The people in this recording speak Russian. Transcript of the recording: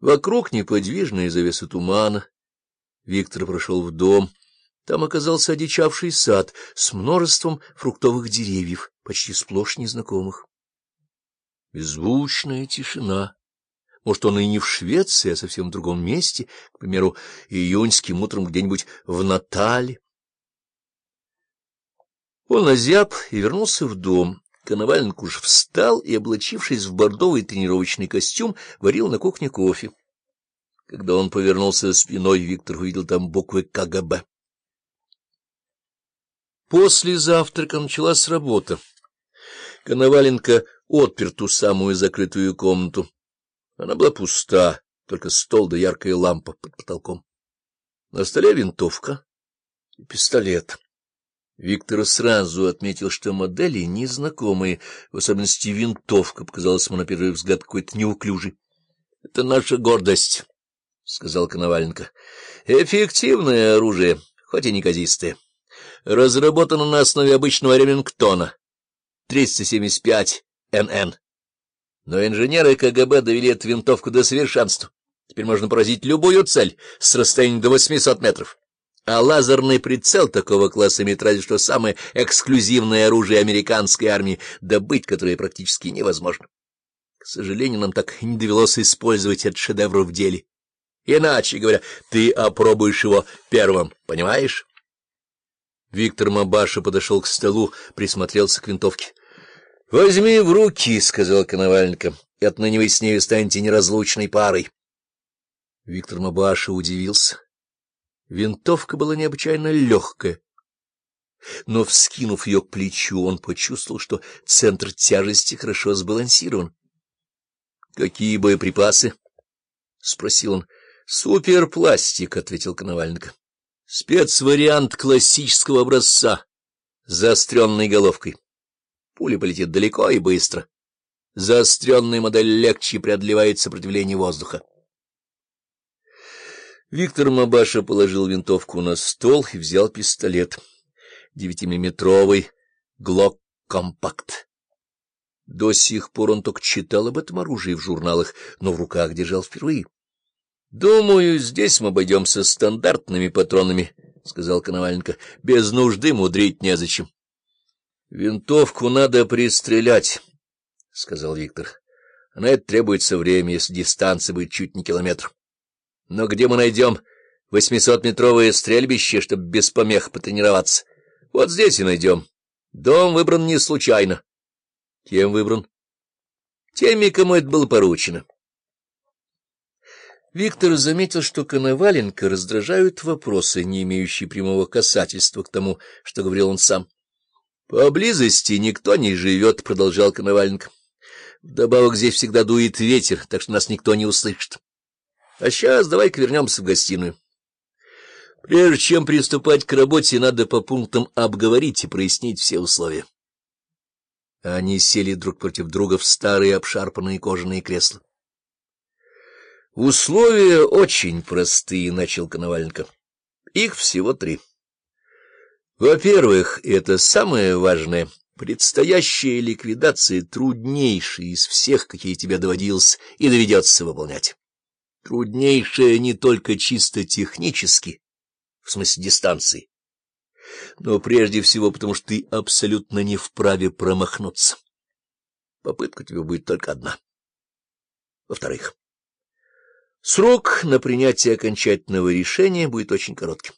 Вокруг неподвижная завеса тумана. Виктор прошел в дом. Там оказался одичавший сад с множеством фруктовых деревьев, почти сплошь незнакомых. Беззвучная тишина. Может, он и не в Швеции, а совсем в другом месте, к примеру, июньским утром где-нибудь в Натале. Он озяб и вернулся в дом. Коноваленко уж встал и, облачившись в бордовый тренировочный костюм, варил на кухне кофе. Когда он повернулся спиной, Виктор увидел там буквы КГБ. После завтрака началась работа. Коноваленко отпер ту самую закрытую комнату. Она была пуста, только стол да яркая лампа под потолком. На столе винтовка и пистолет. Виктор сразу отметил, что модели незнакомые, в особенности винтовка показалась ему на первый взгляд какой-то неуклюжей. — Это наша гордость, — сказал Коноваленко. — Эффективное оружие, хоть и неказистое. Разработано на основе обычного Ремингтона. 375 НН. Но инженеры КГБ довели эту винтовку до совершенства. Теперь можно поразить любую цель с расстояния до 800 метров а лазерный прицел такого класса имеет что самое эксклюзивное оружие американской армии, добыть которое практически невозможно. К сожалению, нам так не довелось использовать этот шедевр в деле. Иначе говоря, ты опробуешь его первым, понимаешь? Виктор Мабаша подошел к столу, присмотрелся к винтовке. — Возьми в руки, — сказал Коноваленко, — и отныне вы с нею станете неразлучной парой. Виктор Мабаша удивился. Винтовка была необычайно легкая, но, вскинув ее к плечу, он почувствовал, что центр тяжести хорошо сбалансирован. — Какие боеприпасы? — спросил он. — Суперпластик, — ответил Коноваленко. — Спецвариант классического образца, заостренной головкой. Пуля полетит далеко и быстро. Заостренная модель легче преодолевает сопротивление воздуха. Виктор Мабаша положил винтовку на стол и взял пистолет. Девятимиллиметровый Глок-компакт. До сих пор он только читал об этом оружии в журналах, но в руках держал впервые. — Думаю, здесь мы обойдемся стандартными патронами, — сказал Коноваленко. — Без нужды мудрить незачем. — Винтовку надо пристрелять, — сказал Виктор. — На это требуется время, если дистанция будет чуть не километр. Но где мы найдем восьмисотметровое стрельбище, чтобы без помех потренироваться? Вот здесь и найдем. Дом выбран не случайно. Кем выбран? Теми, кому это было поручено. Виктор заметил, что Коноваленко раздражают вопросы, не имеющие прямого касательства к тому, что говорил он сам. — Поблизости никто не живет, — продолжал Коноваленко. — Вдобавок здесь всегда дует ветер, так что нас никто не услышит. А сейчас давай-ка вернемся в гостиную. Прежде чем приступать к работе, надо по пунктам обговорить и прояснить все условия. Они сели друг против друга в старые обшарпанные кожаные кресла. Условия очень простые, — начал Коноваленко. Их всего три. Во-первых, это самое важное, предстоящая ликвидация труднейшая из всех, какие тебе доводилось и доведется выполнять. Труднейшее не только чисто технически, в смысле дистанции, но прежде всего потому, что ты абсолютно не вправе промахнуться. Попытка тебе будет только одна. Во-вторых, срок на принятие окончательного решения будет очень коротким.